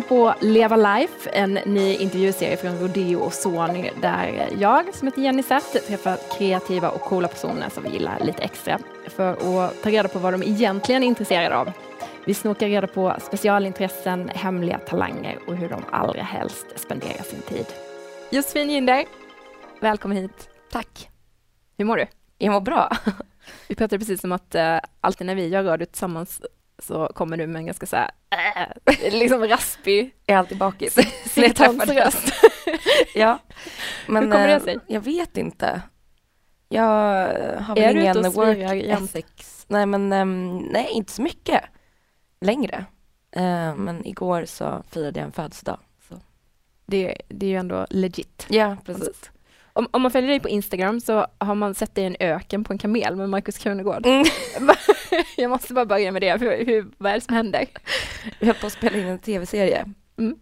lyssnar på Leva Life, en ny intervjuserie från Rodeo och Sony där jag, som heter Jenny Zett, träffar kreativa och coola personer som vi gillar lite extra för att ta reda på vad de egentligen är intresserade av. Vi snokar reda på specialintressen, hemliga talanger och hur de allra helst spenderar sin tid. Josefin Ginder, välkommen hit. Tack. Hur mår du? Jag mår bra. Vi pratade precis om att uh, alltid när vi gör radio tillsammans så kommer du med en ganska så här, äh, liksom raspig... Är alltid bakis. Sittonsröst. ja. Men, Hur kommer det sig? Jag vet inte. Jag har väl ingen work ethics. Nej, men um, nej, inte så mycket längre. Uh, men igår så firade jag en födelsedag. Så. Det, det är ju ändå legit. Ja, precis. Om, om, man följer dig på Instagram så har man sett dig i en öken på en kamel med Markus Krunegård. Mm. jag måste bara börja med det, hur, hur, vad är det som händer? Vi höll på att spela in en tv-serie. Mm.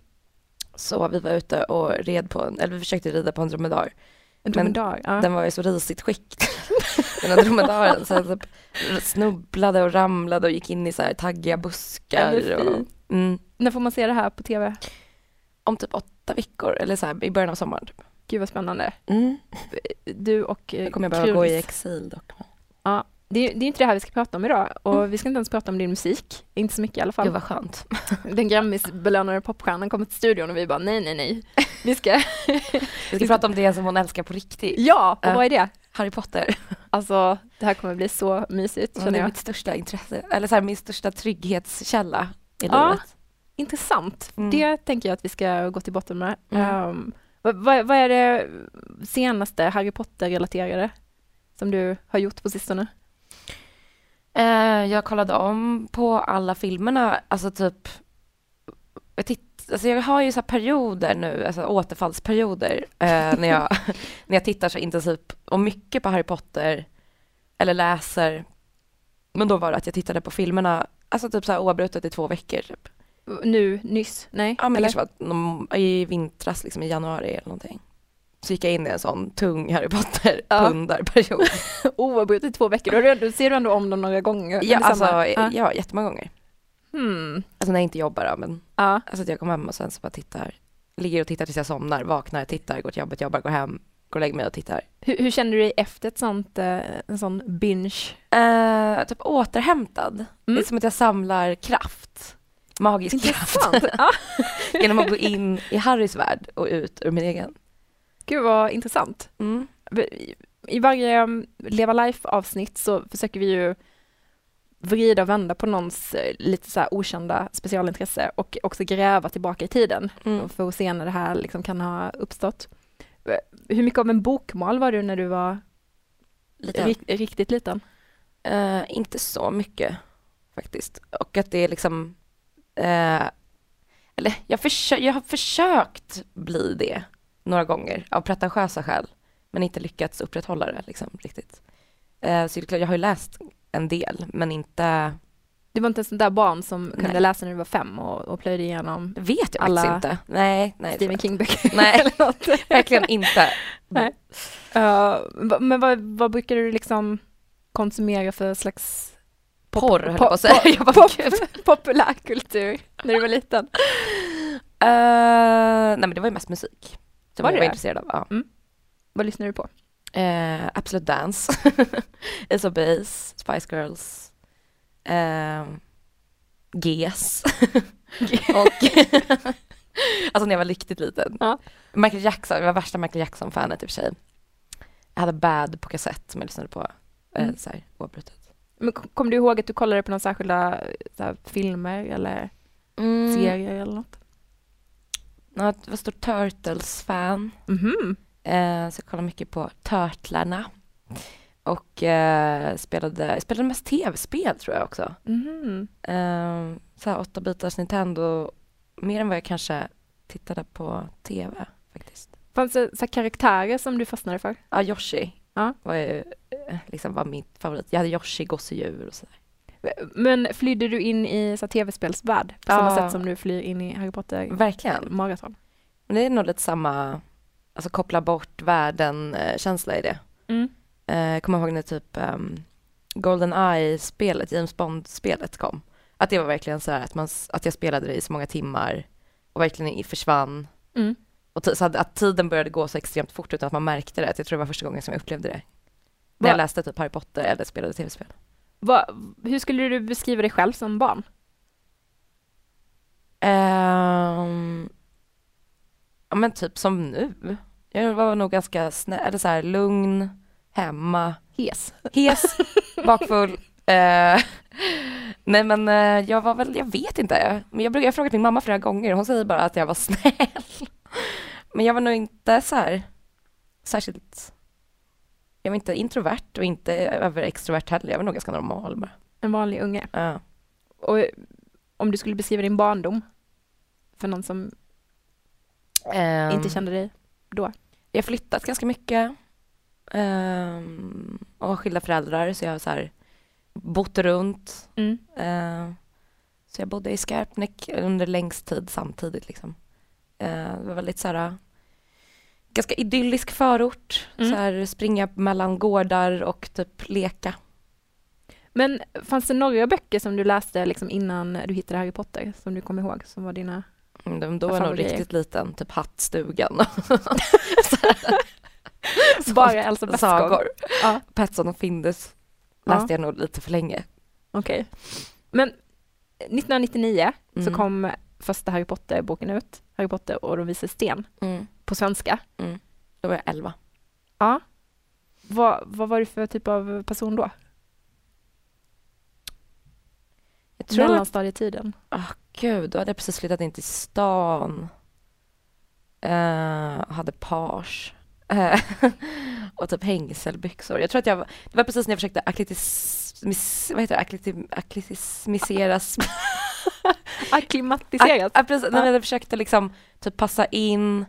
Så vi var ute och red på, eller vi försökte rida på en dromedar. En dromedar? Ja. Den var i så risigt skick, den här dromedaren. Så jag typ snubblade och ramlade och gick in i så här taggiga buskar. Och, mm. När får man se det här på tv? Om typ åtta veckor, eller så här, i början av sommaren. Typ. Gud vad spännande. Mm. Du och eh, kommer jag behöva gå i exil dock. Ja, det är, det är inte det här vi ska prata om idag och mm. vi ska inte ens prata om din musik. Inte så mycket i alla fall. Gud vad skönt. Den Grammisbelönade popstjärnan kommer till studion och vi bara nej, nej, nej. Vi ska... vi ska prata om det som hon älskar på riktigt. Ja, och uh, vad är det? Harry Potter. Alltså, det här kommer bli så mysigt känner jag. Det är mitt största intresse, eller så här, min största trygghetskälla i ja, livet. Intressant. Mm. Det tänker jag att vi ska gå till botten med. Mm. Um, vad, vad, är det senaste Harry Potter-relaterade som du har gjort på sistone? Eh, jag kollade om på alla filmerna, alltså typ jag, titt, alltså jag har ju så perioder nu, alltså återfallsperioder, eh, när, jag, när jag tittar så intensivt och mycket på Harry Potter eller läser. Men då var det att jag tittade på filmerna, alltså typ så här oavbrutet i två veckor. Typ nu nyss? Nej? Ja, men kanske var i vintras, liksom i januari eller någonting. Så gick jag in i en sån tung Harry Potter-pundarperiod. Ja. Oavbrutet i två veckor, då ser du ändå om dem några gånger? Ja, alltså, ja. ja jättemånga gånger. Hmm. Alltså när jag inte jobbar då, men ja. alltså att jag kommer hem och sen så bara tittar, ligger och tittar tills jag somnar, vaknar, tittar, går till jobbet, jobbar, går hem, går och lägger mig och tittar. Hur, hur känner du dig efter ett sånt, eh, en sån binge? Uh, typ återhämtad. Mm. Det är som att jag samlar kraft magisk kraft. Genom att gå in i Harrys värld och ut ur min egen. Gud vad intressant. Mm. I varje um, Leva Life-avsnitt så försöker vi ju vrida och vända på någons eh, lite så okända specialintresse och också gräva tillbaka i tiden mm. för att se när det här liksom kan ha uppstått. Hur mycket av en bokmal var du när du var liten. riktigt liten? Uh, inte så mycket faktiskt. Och att det är liksom Eh, eller jag, försö jag har försökt bli det några gånger av pretentiösa skäl, men inte lyckats upprätthålla det liksom, riktigt. Eh, så jag har ju läst en del, men inte... Du var inte en sån där barn som nej. kunde läsa när du var fem och, och plöjde igenom det vet jag alla inte. Nej, nej, Stephen King-böcker? Nej, verkligen inte. Nej. Uh, men vad, vad brukar du liksom konsumera för slags porr höll jag på att säga. Pop, pop, populärkultur när du var liten? Uh, nej men det var ju mest musik. Som var jag var intresserad av. Ja. Mm. Vad lyssnar du på? Uh, Absolute Dance, Ace of Base, Spice Girls, uh, GES och Alltså när jag var riktigt liten. Ja. Michael Jackson, jag var värsta Michael Jackson-fanet i och för sig. Jag hade Bad på kassett som jag lyssnade på mm. så här, oavbrutet. Men kommer du ihåg att du kollade på några särskilda här, filmer eller mm. serier eller något? Ja, jag var stor Turtles-fan. Mm -hmm. eh, så jag kollade mycket på Turtlarna. Och eh, spelade, spelade mest tv-spel tror jag också. Mm -hmm. eh, så här åtta bitars Nintendo, mer än vad jag kanske tittade på tv faktiskt. Fanns det så karaktärer som du fastnade för? Ja, Yoshi ja. var ju Eh, liksom var mitt favorit. Jag hade Yoshi, gosedjur och sådär. Men flydde du in i så tv-spelsvärld på samma sätt som du flyr in i Harry Potter? Verkligen. Maraton. Men det är nog lite samma, alltså koppla bort världen-känsla i det. Mm. Eh, kommer ihåg när typ um, Golden Eye-spelet, James Bond-spelet kom. Att det var verkligen så att, man, att jag spelade det i så många timmar och verkligen försvann. Mm. Och så att, att tiden började gå så extremt fort utan att man märkte det. Jag tror det var första gången som jag upplevde det. När jag Va- läste typ Harry Potter eller spelade tv-spel. Vad- hur skulle du beskriva dig själv som barn? Ehm, ja men typ som nu. Jag var nog ganska snäll, eller så här lugn, hemma, Hes. hes, bakfull. Eh, nej men eh, jag var väl, jag vet inte. Men jag jag har frågat min mamma flera gånger och hon säger bara att jag var snäll. Men jag var nog inte så här särskilt, jag var inte introvert och inte överextrovert heller. Jag var nog ganska normal bara. En vanlig unge. Ja. Och om du skulle beskriva din barndom för någon som Ehm, inte kände dig då? Jag har flyttat ganska mycket. Um, och har skilda föräldrar så jag har så här bott runt. Mm. Eh, så jag bodde i Skarpnäck under längst tid samtidigt liksom. Eh, det var väldigt så här ganska idyllisk förort. Mm. Så här springa mellan gårdar och typ leka. Men fanns det några böcker som du läste liksom innan du hittade Harry Potter som du kommer ihåg som var dina? Mm, Då var jag nog riktigt liten, typ Hattstugan. Bara Elsa? Sagor. Ja. Petson och Findus Ja. läste jag nog lite för länge. Okej. Men 1999 så Mm. kom första Harry Potter-boken ut, Harry Potter och de visade sten, Mm. på svenska. Då var jag elva. Ja. Vad, vad var du för typ av person då? Jag tror Mellanstadietiden? Gud, då hade jag precis flyttat in till stan. Uh, hade page. Eh, och typ hängselbyxor. Jag tror att jag var, det var precis när jag försökte akklitis, Akklimatiserat? Ja, precis, Ja. jag försökte liksom typ passa in.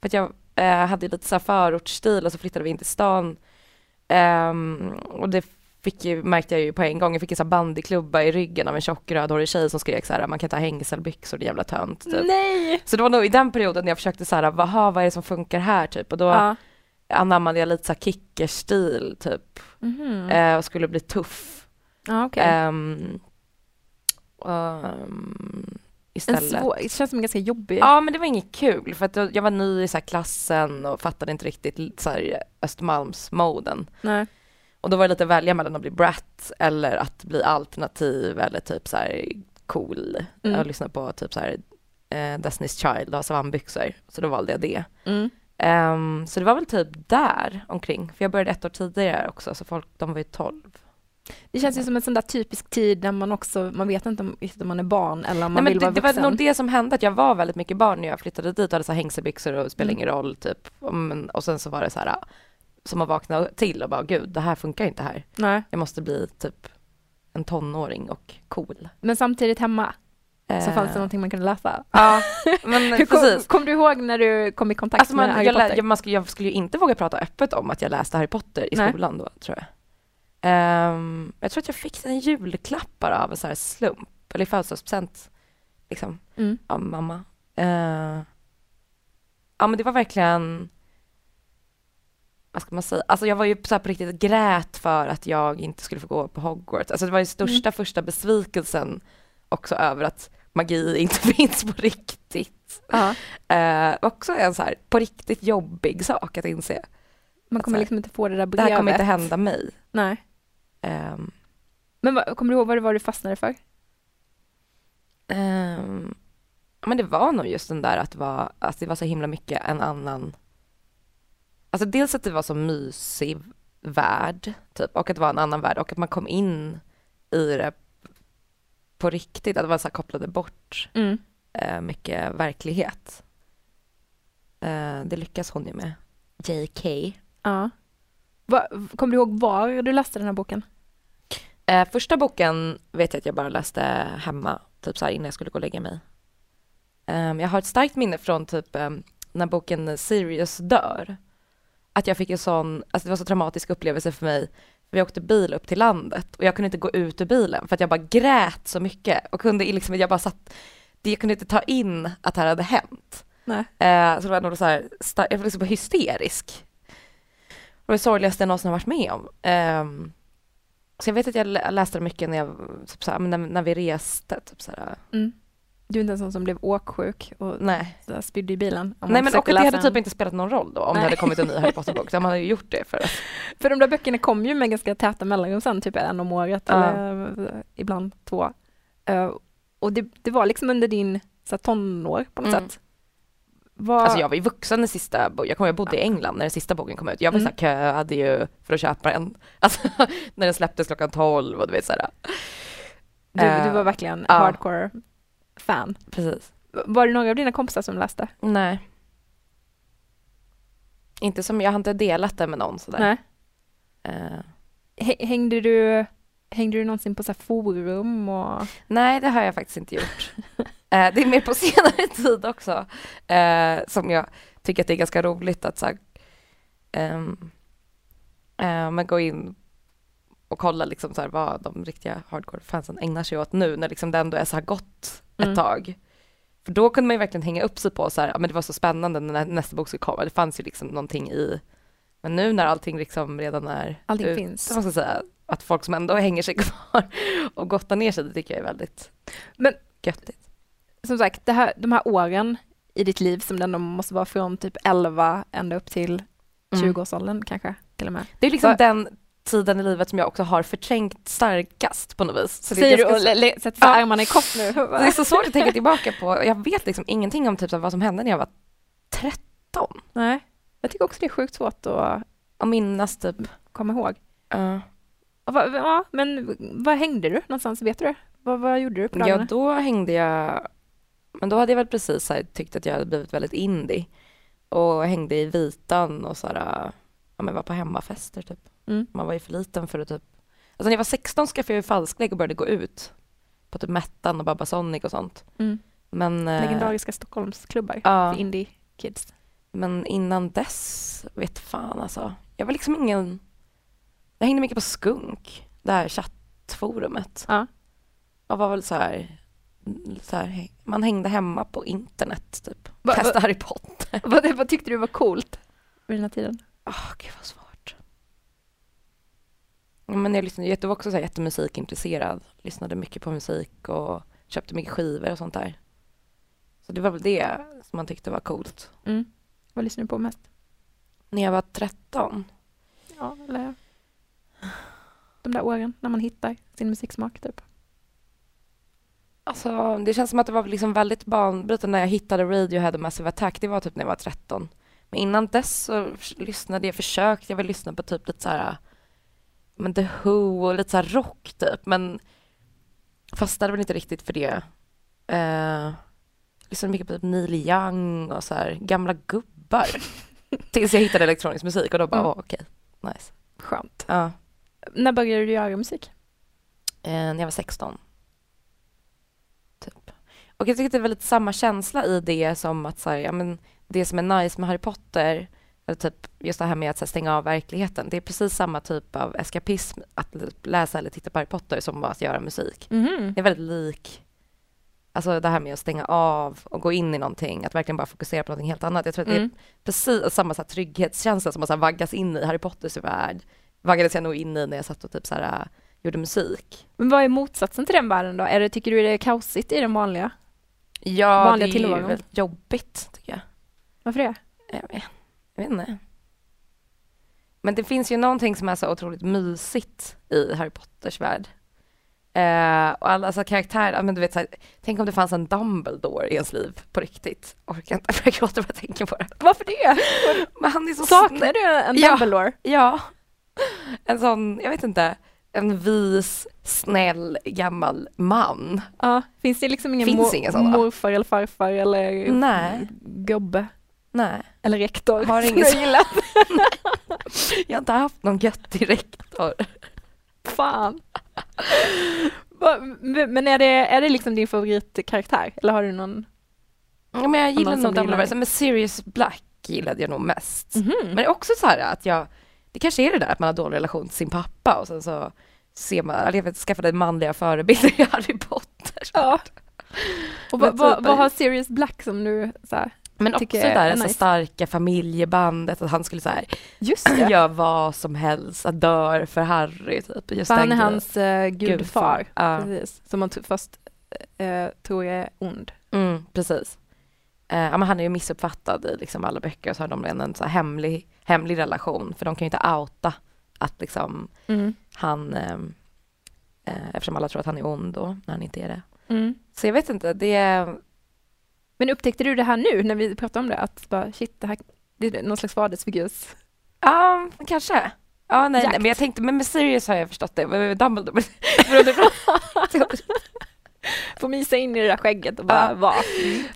För att jag eh, hade lite så här förortsstil och så flyttade vi in till stan. Ehm, och det fick ju, märkte jag ju på en gång. Jag fick en så här bandyklubba i ryggen av en tjock rödhårig tjej som skrek så här, man kan inte ha hängselbyxor, det är jävla tönt. Typ. Nej! Så det var nog i den perioden när jag försökte så här, vaha, vad är det som funkar här typ? Och då Ja. anammade jag lite så här kickerstil typ. Mhm. Eh, och skulle bli tuff. Ja, okej. En istället. svår, det känns som en ganska jobbig... Ja men det var inget kul för att jag var ny i så klassen och fattade inte riktigt så här Östermalmsmoden. Nej. Och då var det lite att välja mellan att bli brat eller att bli alternativ eller typ så här cool. Mm. Jag lyssnade på typ så här eh, Destiny's Child och ha savannbyxor. Så då valde jag det. Mm. Ehm, så det var väl typ där omkring. För jag började ett år tidigare också så folk, de var ju 12. Det känns ju som en sån där typisk tid där man också, man vet inte om, om man är barn eller om man Nej, vill men vara det, det vuxen. var nog det som hände, att jag var väldigt mycket barn när jag flyttade dit och hade så hängselbyxor och det spelade Mm. ingen roll typ. Och, men, och sen så var det så här, som att vakna till och bara gud, det här funkar inte här. Nej. Jag måste bli typ en tonåring och cool. Men samtidigt hemma så Eh, fanns det någonting man kunde läsa. Ja, men Hur kom, precis. kom du ihåg när du kom i kontakt Alltså man, med Harry jag, Potter? jag, man skulle, jag skulle ju inte våga prata öppet om att jag läste Harry Potter i Nej. skolan då, tror jag. Ehm, jag tror att jag fick en julklapp bara av en så här slump, eller i födelsedagspresent, liksom, Mm. av mamma. Eh, ja men det var verkligen, vad ska man säga, alltså jag var ju så på riktigt grät för att jag inte skulle få gå på Hogwarts. Alltså det var ju största Mm. första besvikelsen också över att magi inte finns på riktigt. Ja. Eh, också en så här på riktigt jobbig sak att inse. Man kommer liksom inte få det där Det brevet. här kommer inte hända mig. Nej. Ehm, Men vad, kommer du ihåg vad det var du fastnade för? ehm, men det var nog just den där att, var, att det var så himla mycket en annan... Alltså dels att det var så mysig värld, typ, och att det var en annan värld och att man kom in i det på riktigt, att det var så kopplade bort Mm. eh, mycket verklighet. Eh, det lyckas hon ju med. JK. Ja. Va, kommer du ihåg var du läste den här boken? Eh, första boken vet jag att jag bara läste hemma, typ så här innan jag skulle gå och lägga mig. Ehm, jag har ett starkt minne från typ ehm, när boken Sirius dör. Att jag fick en sån, alltså det var så traumatisk upplevelse för mig. Vi åkte bil upp till landet och jag kunde inte gå ut ur bilen för att jag bara grät så mycket och kunde liksom, jag bara satt, det- jag kunde inte ta in att det här hade hänt. Nej. Eh, så det var nog så här, jag var liksom hysterisk. Det var det sorgligaste jag någonsin har varit med om. Ehm, så jag vet att jag lä- läste det mycket när, jag, typ så här, men när, när vi reste. Typ så här. Mm. Du är inte en sån som blev åksjuk och Nej. spydde i bilen? man Nej men och att det hade typ inte spelat någon roll då om Nej. det hade kommit en ny Harry Potter-bok. De hade ju gjort det för att För de där böckerna kom ju med ganska täta mellanrum sen, typ en om året Ja. eller eh, ibland två. Eh, och det, det var liksom under din så här, tonår på något Mm. sätt. Vad, Alltså jag var ju vuxen när sista jag kommer jag bodde i England när den sista boken kom ut. Jag var Mm. så här, köade ju för att köpa den. Alltså när den släpptes klockan 12 och du vet såhär. du, du eh, var verkligen ja. hardcore fan. Precis. Var det några av dina kompisar som läste? Nej. Inte som, jag har inte delat det med någon sådär. Nej. Hä- Hängde du, hängde du någonsin på så forum? Och... nej, det har jag faktiskt inte gjort. Eh, det är mer på senare tid också eh, som jag tycker att det är ganska roligt att så här, eh, men gå in och kolla liksom så här, vad de riktiga hardcore-fansen ägnar sig åt nu när liksom det ändå är så här gott ett Mm. tag. För då kunde man ju verkligen hänga upp sig på så här, ja, men det var så spännande när nästa bok skulle komma. Det fanns ju liksom någonting i, men nu när allting liksom redan är Allting ute, finns. Man ska säga, att folk som ändå hänger sig kvar och gottar ner sig, det tycker jag är väldigt Men- göttigt. Som sagt, här, de här åren i ditt liv som ändå måste vara från typ 11 ända upp till Mm. 20-årsåldern kanske till och med. Det är liksom Va- den tiden i livet som jag också har förträngt starkast på något vis. Så Säger du och så- sätter så Ja. armarna i kors nu? Det är så svårt att tänka tillbaka på. Jag vet liksom ingenting om typ så vad som hände när jag var 13 Nej, jag tycker också det är sjukt svårt att och minnas typ. komma ihåg. Ja. Ja, Ja, men var hängde du någonstans? Vet du det? Vad, vad gjorde du på Ja, dagarna? då hängde jag, men då hade jag väl precis här, tyckt att jag hade blivit väldigt indie och hängde i Vitan och så här, ja men var på hemmafester typ. Mm. Man var ju för liten för att typ, alltså när jag var 16 skaffade jag ju falsklägg och började gå ut på typ Mettan och Babasonic och sånt. Mm. Men, eh, Legendariska Stockholmsklubbar ja. för indie kids. Men innan dess, vet fan alltså. Jag var liksom ingen... Jag hängde mycket på Skunk, det här chattforumet. Ja. Och var väl så här, här, man hängde hemma på internet typ. Va- Läste va- Harry Potter. Vad, vad tyckte du var coolt vid den här tiden? Åh, gud vad svårt. Men jag, lyssnade, jag var också så här jättemusikintresserad. Lyssnade mycket på musik och köpte mycket skivor och sånt där. Så det var väl det som man tyckte var coolt. Mm. Vad lyssnade du på mest? När jag var 13. Ja, eller de där åren när man hittar sin musiksmak typ. Alltså, det känns som att det var liksom väldigt banbrytande när jag hittade Radiohead och Massive Attack. Det var typ när jag var 13. Men innan dess så lyssnade jag, försökte jag väl lyssna på typ lite så här, men The Who och lite så här rock typ. Men fastnade väl inte riktigt för det. Uh, lyssnade mycket på typ Neil Young och så här gamla gubbar. Tills jag hittade elektronisk musik och då bara, Mm. åh, okej, nice. Skönt. Ja, När började du göra musik? eh, när jag var 16. Och jag tycker att det är väldigt samma känsla i det som att så här, ja, men det som är nice med Harry Potter, eller typ just det här med att här, stänga av verkligheten, det är precis samma typ av eskapism att läsa eller titta på Harry Potter som att göra musik. Mhm. Det är väldigt lik, alltså det här med att stänga av och gå in i någonting, att verkligen bara fokusera på någonting helt annat. Jag tror att det är Mm. precis samma så här, trygghetskänsla som att så här, vaggas in i Harry Potters värld, vaggades jag nog in i när jag satt och typ så här, gjorde musik. Men vad är motsatsen till den världen då? Är det, tycker du det är kaosigt i den vanliga? Ja, Vanliga det är tillvaron. väldigt jobbigt tycker jag. Varför det? Jag vet, jag vet inte. Men det finns ju någonting som är så otroligt mysigt i Harry Potters värld. Eh, och alla alltså, karaktärer, ja, men du vet, så här, tänk om det fanns en Dumbledore i ens liv på riktigt. Orkar inte, jag gråter bara tänker på det. Varför det? Men han är så Saknar du en Ja. Dumbledore? Ja. En sån, jag vet inte, en vis, snäll, gammal man. Ja. Finns det liksom ingen Finns mor- sådana. morfar eller farfar eller Nej. gubbe Nej, eller rektor? Har ingen du så- gillar? jag har inte haft någon göttig rektor. Fan. Men är det, är det liksom din favoritkaraktär? Eller har du någon? Ja, men jag gillar nog? Dumbledore, men Sirius Black gillade jag nog mest. Mhm. Men det är också så här att jag, det kanske är det där att man har dålig relation till sin pappa och sen så eller jag vet, skaffade manliga förebilder i Harry Potter. Ja. Och vad, vad, typ- vad har Sirius Black som du så här, Men också det där är så nice. starka familjebandet, att han skulle så här, göra vad som helst, att dör för Harry. Typ. Just för han är hans uh, gudfar. Ja. Precis. Som man först eh, tror är ond. Mm, precis. Men han är ju missuppfattad i liksom alla böcker och så har de en så här hemlig, hemlig relation för de kan ju inte outa att liksom Mm. Han, eh, eh, eftersom alla tror att han är ond då, när han inte är det. Mm. Så jag vet inte, det är, Men upptäckte du det här nu när vi pratade om det? Att bara, shit, det här det är någon slags fadersfigurs... ja, kanske. Ja, nej, nej, men jag tänkte, men med Sirius har jag förstått det, men med Dumbledore, Få mysa in i det där skägget och bara Ja. vara.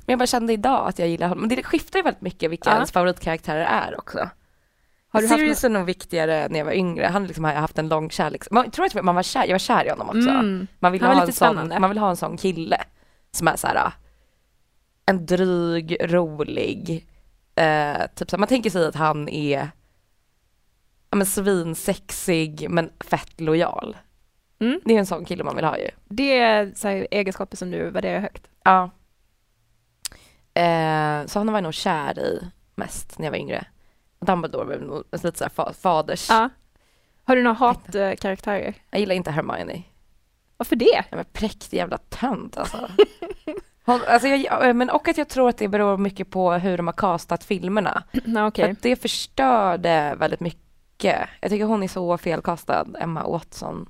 men jag bara kände idag att jag gillar honom. Men det skiftar ju väldigt mycket vilka Ja. ens favoritkaraktärer är också. Har du haft Sirius är nog viktigare när jag var yngre. Han liksom har haft en lång kärlek. Man tror att man var kär, jag var kär i honom också. Mm. Man, vill ha en sån, man vill ha en sån kille som är så här en dryg, rolig, eh, typ så här, man tänker sig att han är ja, men svinsexig men fett lojal. Mm. Det är en sån kille man vill ha ju. Det är så här, egenskaper som du värderar högt. Ja. Eh, så han var jag nog kär i mest när jag var yngre. Dumbledore var nog lite så här fa- faders. Ja. Har du några hatkaraktärer? Jag gillar inte Hermione. Varför det? Ja men präktig jävla tönt alltså. Hon, alltså jag, men och att jag tror att det beror mycket på hur de har castat filmerna. Nej, okej. För att det förstörde väldigt mycket. Jag tycker hon är så felkastad, Emma Watson.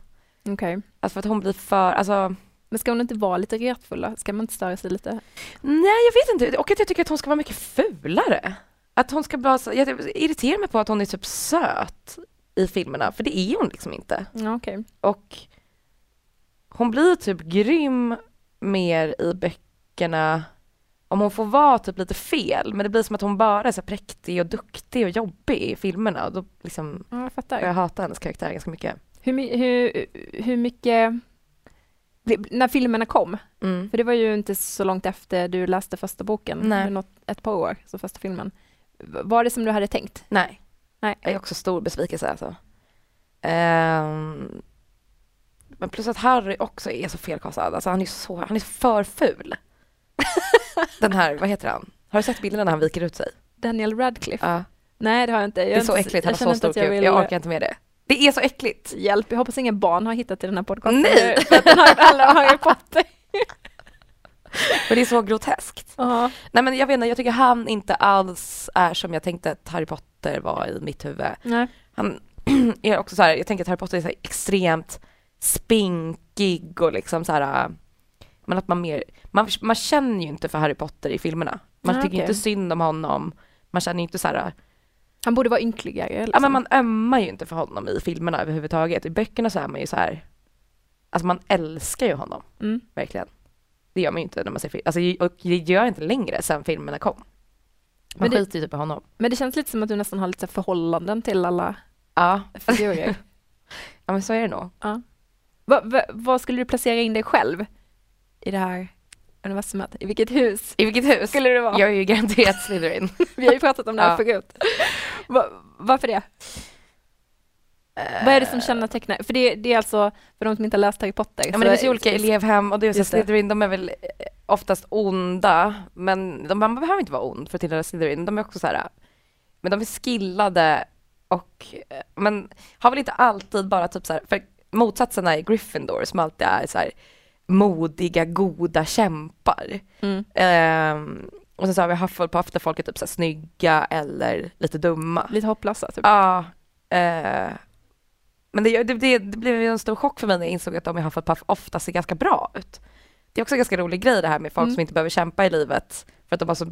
Okej. Alltså för att hon blir för, alltså Men ska hon inte vara lite retfull? Ska man inte störa sig lite? nej jag vet inte. Och att jag tycker att hon ska vara mycket fulare. Att hon ska vara så, jag irriterar mig på att hon är typ söt i filmerna, för det är hon liksom inte. Ja, okej. Och hon blir typ grym mer i böckerna om hon får vara typ lite fel, men det blir som att hon bara är så präktig och duktig och jobbig i filmerna och då liksom Ja, jag fattar. jag hata hennes karaktär ganska mycket. Hur, hur, hur mycket... När filmerna kom, Mm. för det var ju inte så långt efter du läste första boken, Nej. något, ett par år, så första filmen. Var det som du hade tänkt? Nej, Nej. jag är också stor besvikelse alltså. Ehm, men plus att Harry också är så felkastad, alltså han är så, han är för ful. Den här, vad heter han? Har du sett bilderna när han viker ut sig? Daniel Radcliffe? Ja. Nej, det har jag inte. Jag Det är har så inte- äckligt, jag han har så inte stor kuk. vill- Jag orkar inte med det. Det är så äckligt! Hjälp, jag hoppas inga barn har hittat till den här podcasten. Nej! För att den har alla Harry Potter. För det är så groteskt. Ja. Nej men jag vet inte, jag tycker han inte alls är som jag tänkte att Harry Potter var i mitt huvud. Nej. Han är också så här, jag tänker att Harry Potter är så extremt spinkig och liksom så här men att man mer, man, man känner ju inte för Harry Potter i filmerna. Man Ah, tycker okej. inte synd om honom. Man känner ju inte så här, Han borde vara ynkligare. Liksom. ja men man ömmar ju inte för honom i filmerna överhuvudtaget. I böckerna så är man ju så här, alltså man älskar ju honom. mm. Verkligen. Det gör man ju inte när man ser film. Alltså, och det gör jag inte längre sen filmerna kom. Man Men det- skiter ju typ i honom. Men det känns lite som att du nästan har lite förhållanden till alla Ja. figurer. ja, men så är det nog. Va, va, vad skulle du placera in dig själv i det här universumet? I vilket hus I vilket hus? skulle du vara? Jag är ju garanterat Slytherin. Vi har ju pratat om det här Ja. förut. Va, varför det? Vad är det som kännetecknar? För det, det är alltså, för de som inte har läst Harry Potter. Ja, men det finns ju olika elevhem och det är så. Slytherin, de är väl eh, oftast onda, men de, man behöver inte vara ond för att tillhöra Slytherin. De är också så här, men de är skillade och, eh, men har väl inte alltid bara typ så här, för motsatsen är Gryffindor som alltid är så här modiga, goda kämpar. Mm. Ehm, och sen så har vi Hufflepuff där folk är typ så här snygga eller lite dumma. Lite hopplösa typ. Ja. eh, men det, det, det, det blev en stor chock för mig när jag insåg att de i Hufflepuff ofta ser ganska bra ut. Det är också en ganska rolig grej det här med folk Mm. som inte behöver kämpa i livet för att de har så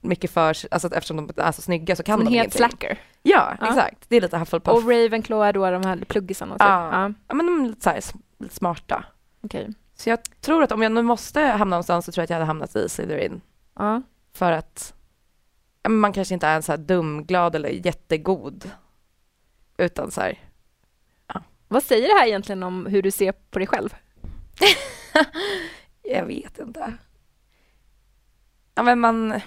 mycket för alltså eftersom de är så snygga så kan Som de ingenting. slacker. Ja, Ja. exakt. Det är lite Hufflepuff. Och Ravenclaw är då de här pluggisarna. Ja. Ja. ja, men de är lite, så här, lite smarta. okej. Så jag tror att om jag nu måste hamna någonstans så tror jag att jag hade hamnat i Slytherin. Ja. För att man kanske inte är en så här dumglad eller jättegod. Utan så här, Vad säger det här egentligen om hur du ser på dig själv? Jag vet inte. Ja, men man...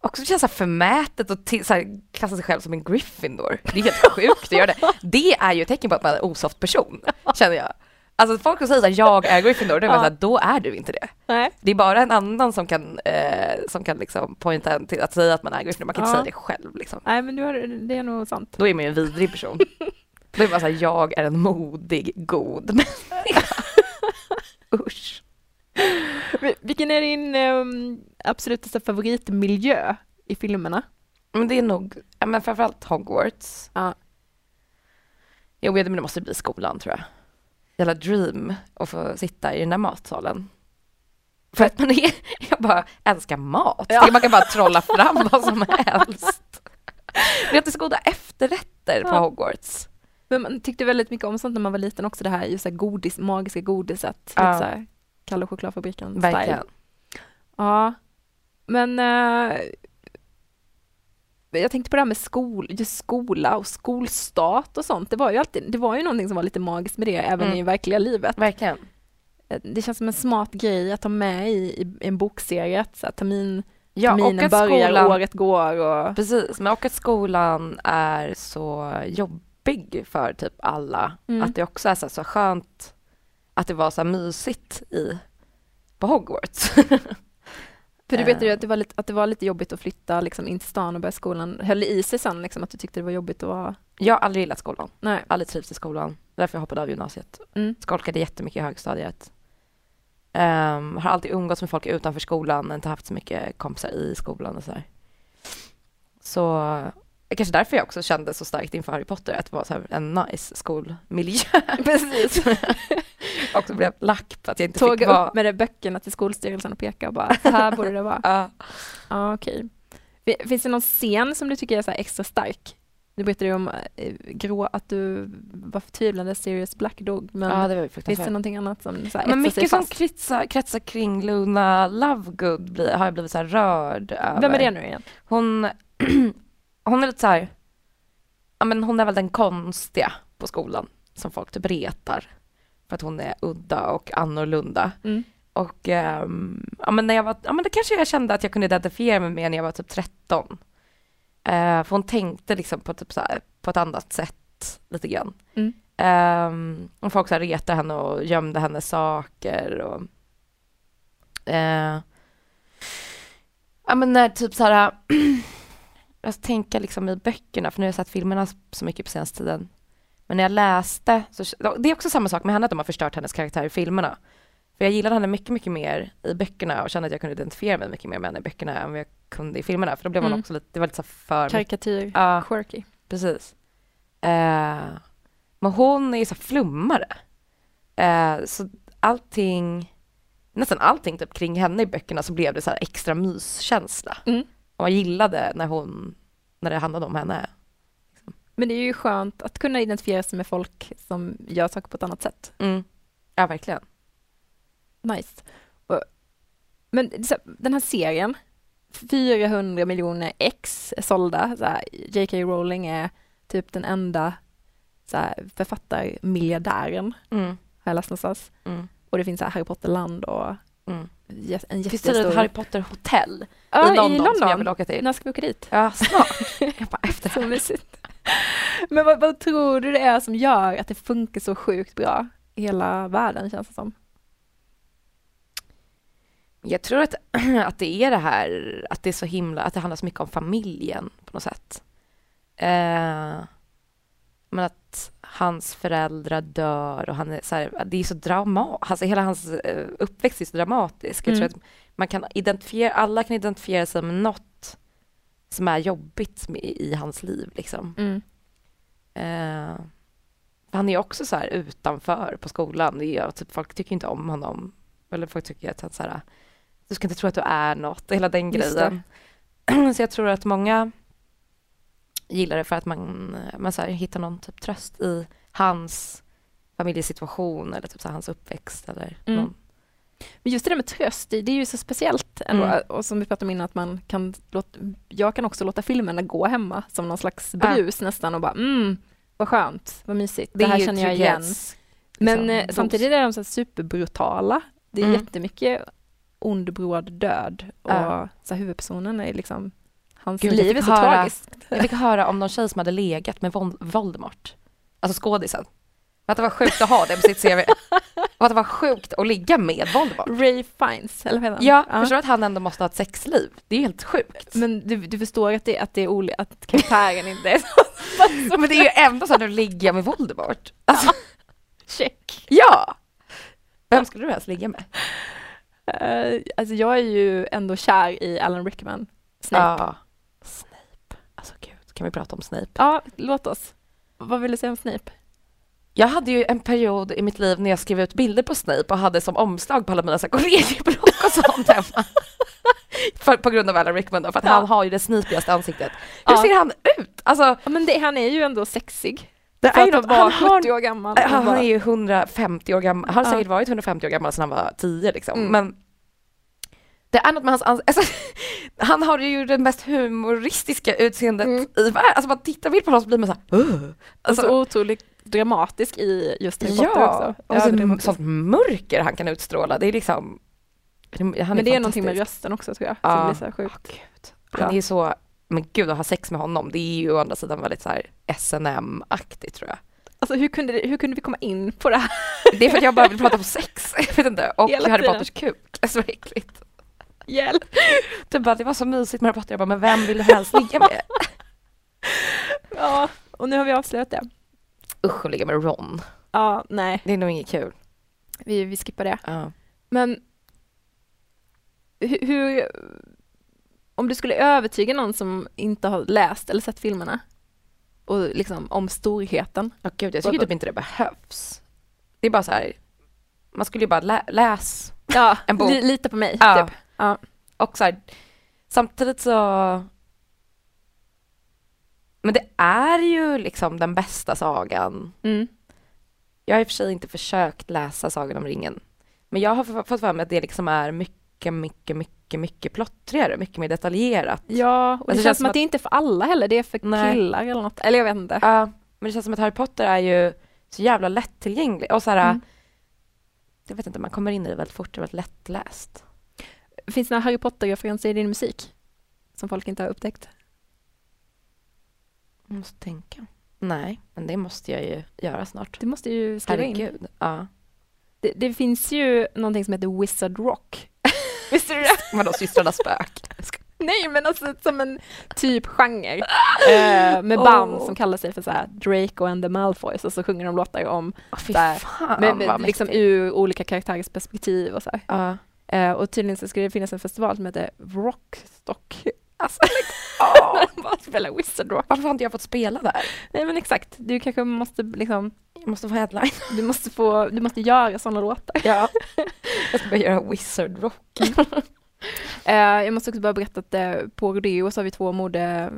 Också känns så här förmätet att till, så här, klassa sig själv som en Gryffindor. Det är helt sjukt att göra det. Det är ju ett tecken på att man är en osoft person, känner jag. Alltså folk som säger så här, jag är Gryffindor, då är, Ja. så här, då är du inte det. Nej. Det är bara en annan som kan, eh, som kan liksom pointa en till att säga att man är Gryffindor. Man kan inte Ja. säga det själv. Liksom. Nej, men du har, det är nog sant. Då är man ju en vidrig person. Då är man så här, jag är en modig, god människa. Vilken är din um, absoluta favoritmiljö i filmerna? Men det är nog, men framförallt Hogwarts. Ja. Jo, men det måste bli skolan tror jag. Jävla dream att få sitta i den där matsalen. För att man är, jag bara älskar mat. Ja. Man kan bara trolla fram vad som helst. Det är inte så goda efterrätter på Ja. Hogwarts. Men man tyckte väldigt mycket om sånt när man var liten också, det här just så här godis, magiska godiset. Ja. Lite så här Kalle chokladfabriken Verkligen. style. Ja, men eh, jag tänkte på det här med skol, skola och skolstart och sånt. Det var ju alltid, det var ju någonting som var lite magiskt med det även Mm. i verkliga livet. Verkligen. Eh, Det känns som en smart grej att ha med i, i en bokserie, att så här, termin, Ja, och terminen att börjar, skolan, året går och... precis, men och att skolan är så jobbig för typ alla. Mm. Att det också är så, så skönt att det var så här mysigt i, på Hogwarts. För du vet ju Eh. att det var lite, att det var lite jobbigt att flytta liksom, in till stan och börja skolan. Höll i sig sen liksom, att du tyckte det var jobbigt att vara... Jag har aldrig gillat skolan. Nej. aldrig trivts i skolan. Därför jag hoppade av gymnasiet. Mm. Skolkade jättemycket i högstadiet. Um, har alltid umgåtts med folk utanför skolan, inte haft så mycket kompisar i skolan och sådär. Så är kanske därför jag också kände så starkt inför Harry Potter, att det var en nice skolmiljö. Precis. också blev lack på att jag inte Tåga fick vara... upp med det böckerna till skolstyrelsen och peka och bara, så här borde det vara. Ja. Ja, okej. Fi- Finns det någon scen som du tycker är så här extra stark? Du berättade ju om eh, grå, att du var förtvivlande Sirius Black Dog, men ja, det var finns det någonting annat som så här Men mycket som kretsar, kretsar kring Luna Lovegood blir, har jag blivit så här rörd över. Vem är det nu igen? Hon, hon är lite så här, ja men hon är väl den konstiga på skolan som folk typ retar för att hon är udda och annorlunda. Mm. Och ehm, ja men när jag var, ja men det kanske jag kände att jag kunde identifiera mig med när jag var typ 13. Eh, för hon tänkte liksom på typ så här, på ett annat sätt lite grann. Mm. Ehm, och folk så här retade henne och gömde hennes saker och eh, Ja men när typ så här Jag tänker liksom i böckerna, för nu har jag sett filmerna så mycket på senaste tiden. Men när jag läste, så, det är också samma sak med henne, att de har förstört hennes karaktär i filmerna. För jag gillade henne mycket, mycket mer i böckerna och kände att jag kunde identifiera mig mycket mer med henne i böckerna än vad jag kunde i filmerna. För då blev hon Mm. också lite, det var lite så för. Karikatyr, Ja, quirky. precis. Eh, men hon är så flummare. Eh, så allting, nästan allting typ kring henne i böckerna så blev det så här extra myskänsla. Mm. Och jag gillade när hon, när det handlade om henne. Men det är ju skönt att kunna identifiera sig med folk som gör saker på ett annat sätt. Mm. Ja, verkligen. Nice. Men så den här serien, 400 miljoner ex är sålda. Så här, J.K. Rowling är typ den enda så här, författarmiljardären, Mm. har jag läst någonstans. Mm. Och det finns så här Harry Potter-land och Mm. en Finns det jättestor... ett Harry Potter-hotell ja, i London, som jag vill åka till? När ska vi åka dit? Ja, snart. jag bara, efter det Så här. mysigt. Men vad, vad tror du det är som gör att det funkar så sjukt bra i hela världen känns det som? Jag tror att, att det är det här, att det är så himla, att det handlar så mycket om familjen på något sätt. Eh, men att hans föräldrar dör och han är så här, det är så dramatiskt, alltså hela hans eh, uppväxt är så dramatisk. Jag tror Mm. att man kan identifiera, alla kan identifiera sig med något som är jobbigt med, i hans liv liksom. Mm. Eh, han är också så här utanför på skolan. Det är, typ, folk tycker inte om honom. Eller folk tycker att han så här, du ska inte tro att du är något, hela den grejen. Så jag tror att många gillar det för att man, man så här, hittar någon typ tröst i hans familjesituation eller typ så här, hans uppväxt eller Mm. någon. Men just det där med tröst, det det är ju så speciellt ändå. Mm. Och som vi pratade om innan, att man kan låta, jag kan också låta filmerna gå hemma som någon slags brus nästan och bara mm, vad skönt, vad mysigt, det, här är ju känner jag igen. Men liksom, eh, dos. samtidigt är de så här superbrutala. Det är Mm. jättemycket ond, bråd död och Ja. så här, huvudpersonen är liksom, hans Gud, liv är så höra- tragiskt. Jag fick höra om någon tjej som hade legat med Vol- Voldemort. Alltså skådisen. Att det var sjukt att ha det på sitt CV. Och att det var sjukt att ligga med Voldemort. Ray Fiennes, eller vad heter han? Ja, förstår att han ändå måste ha ett sexliv. Det är helt sjukt. Men du, du förstår att det, att det är oli- att karaktären inte är så Men det är ju ändå så att du ligger med Voldemort. Alltså, check. ja! Vem skulle du helst ligga med? Eh, alltså jag är ju ändå kär i Alan Rickman. Snape. Ja. Snape. Alltså gud, kan vi prata om Snape? Ja, låt oss. Vad vill du säga om Snape? Jag hade ju en period i mitt liv när jag skrev ut bilder på Snape och hade som omslag på alla mina så kollegiebråk och sånt hemma. För, på grund av Alan Rickman då, för att Ja. han har ju det snipigaste ansiktet. Hur Ja. ser han ut? Alltså, Ja, men det, han är ju ändå sexig. det För är att han var han, har, 70 år gammal. han, bara- är ju 150 år gammal, han har säkert varit 150 år gammal sedan han var 10 liksom. Mm. Men det är något med hans ansikte, alltså, han har ju det mest humoristiska utseendet Mm. i världen. Alltså man tittar vilt på honom så blir man så här, uh. alltså, alltså, otroligt dramatisk i just Harry Potter Ja, också. och så Överdramatisk. sånt mörker han kan utstråla. Det är liksom... Han Men det är någonting med rösten också tror jag, som Ja. blir så här sjukt. gud. Bra. Han är så... Men gud, att ha sex med honom, det är ju å andra sidan väldigt så här SNM-aktigt tror jag. Alltså hur kunde, det- hur kunde vi komma in på det här? Det är för att jag bara vill prata om sex, jag vet inte, och Hela Harry tiden. Potters kuk. Så äckligt. Hjälp! Du bara, det var så mysigt med Harry Potter, jag bara, men vem vill du helst ligga med? Ja, och nu har vi avslöjat det. Usch, att ligga med Ron. Ja, nej, Det är nog inget kul. vi, vi skippar det. Ja. Men hur, hur, om du skulle övertyga någon som inte har läst eller sett filmerna och liksom om storheten. Åh, gud, jag tycker typ inte det behövs. Det är bara så här, man skulle ju bara lä- läs Ja, En bok. li, lita på mig. Ja. Typ. Ja. Och så här, samtidigt så... Men det är ju liksom den bästa sagan. Mm. Jag har i och för sig inte försökt läsa Sagan om ringen. Men jag har fått för mig att det liksom är mycket, mycket, mycket, mycket plottrigare, mycket mer detaljerat. Ja, och det, det känns känns som som att det inte är för alla heller, det är för Nej. killar eller något. Eller jag vet inte. Ja, men det känns som att Harry Potter är ju så jävla lättillgänglig. Och så här, Mm. jag vet inte, man kommer in i det väldigt fort, det är väldigt lättläst. Finns det några Harry Potter-referenser i din musik? Som folk inte har upptäckt? Jag måste tänka. Nej, men det måste jag ju göra snart. Du måste ju skriva in. Herregud. Ja. Det, det finns ju någonting som heter Wizard Rock. Visste du det? Vadå, systrarnas spök? Nej, men alltså som en typ genre. eh, med band Åh. som kallar sig för så här Draco and the Malfoys och så sjunger de låtar om, Åh, fy Där. fan med, med, liksom mäktigt. ur olika karaktärers perspektiv och så här. Ja. Eh, och tydligen så ska det finnas en festival som heter Rockstock. Alltså, de bara spelar Wizard Rock. varför har inte jag fått spela där? Nej men exakt, du kanske måste liksom, Jag måste få headline. du måste få, du måste göra sådana låtar. Ja. Jag ska börja göra wizard rock. Eh, jag måste också bara berätta att eh, på Rodeo så har vi två mode,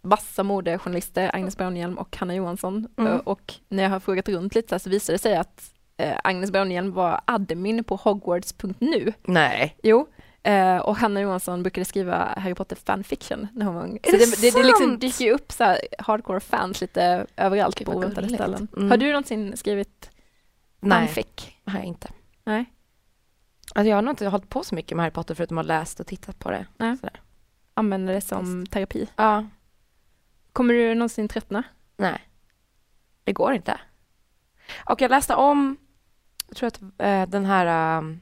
vassa modejournalister, Agnes Bronhielm och Hanna Johansson. Mm. Eh, och när jag har frågat runt lite så, visade det sig att Agnes Bronhielm var admin på Hogwarts.nu. Nej. Jo. Eh, och Hanna Johansson brukade skriva Harry Potter fanfiction när hon var ung. Är Så det det, det, det liksom dyker ju upp så hardcore fans lite överallt på oväntade ställen. Mm. Har du någonsin skrivit Nej, fanfic? har jag inte. Nej. Alltså jag har nog inte hållit på så mycket med Harry Potter förutom att läst och tittat på det. Nej. Sådär. Använder det som terapi? Ja. Kommer du någonsin tröttna? Nej. Det går inte. Och jag läste om, jag tror att eh, den här, um,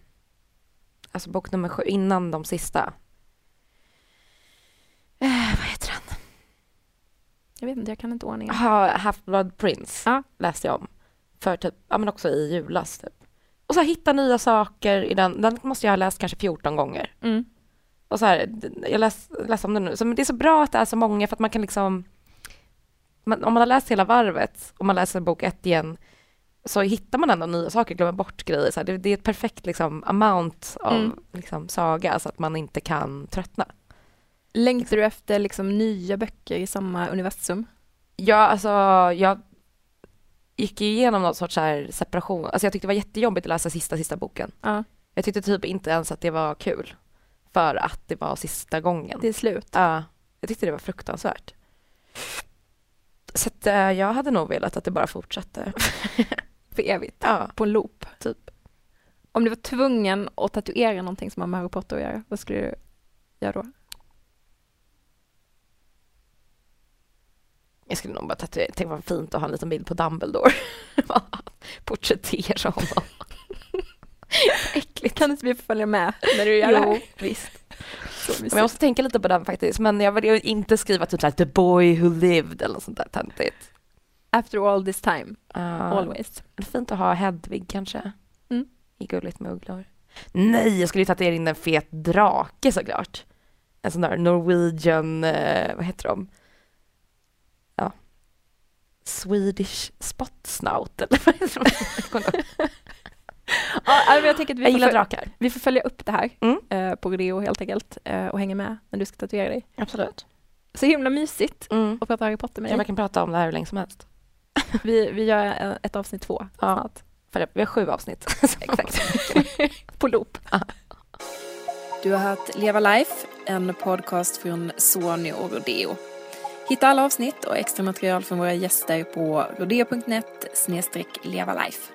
alltså bok nummer sju, innan de sista. Eh, vad heter den? Jag vet inte, jag kan inte ordningen. Ha, Half-Blood Prince Ja. läste jag om. För typ, ja men också i julas typ. Och så här, hitta nya saker i den. Den måste jag ha läst kanske 14 gånger. Mm. Och så här, jag läs, läste om den nu. Så, men det är så bra att det är så många för att man kan liksom... Man, om man har läst hela varvet och man läser bok ett igen så hittar man ändå nya saker, glömmer bort grejer. Så här, det, det är ett perfekt liksom, amount av Mm. liksom, saga så att man inte kan tröttna. Längtar du efter liksom nya böcker i samma universum? Ja, alltså jag gick igenom någon sorts här separation. Alltså jag tyckte det var jättejobbigt att läsa sista, sista boken. Ja, Jag tyckte typ inte ens att det var kul. För att det var sista gången. det är slut. Ja, jag tyckte det var fruktansvärt. Så att, eh, jag hade nog velat att det bara fortsatte. För evigt. Ja, På en loop. typ. Om du var tvungen att tatuera någonting som har med Harry Potter att göra, vad skulle du göra då? Jag skulle nog bara tatuera, tänk vad fint att ha en liten bild på Dumbledore. Porträttera honom. Äckligt. Kan inte vi få följa med när du gör det Jo, här? visst. Men jag måste tänka lite på den faktiskt. Men jag vill inte skriva typ såhär The boy who lived eller något sånt där töntigt. After all this time, Uh, always. det är fint att ha Hedvig kanske. Mm. I Gulligt med ugglor. Nej, jag skulle ju tatuera in en fet drake såklart. En sån där Norwegian, eh, vad heter de? Ja. Swedish spot snout eller vad heter de? Ja, jag tänker att vi Jag gillar drakar. vi får följa upp det här Mm. eh, på Rodeo helt enkelt eh, och hänga med när du ska tatuera dig. Absolut. Så himla mysigt Mm. att prata Harry Potter med Jag kan dig. prata om det här hur länge som helst. Vi, vi gör ett avsnitt två Ja. snart. För vi har sju avsnitt. Exakt. på loop. Du har hört Leva Life, en podcast från Sony och Rodeo. Hitta alla avsnitt och extra material från våra gäster på rodeo.net levalife.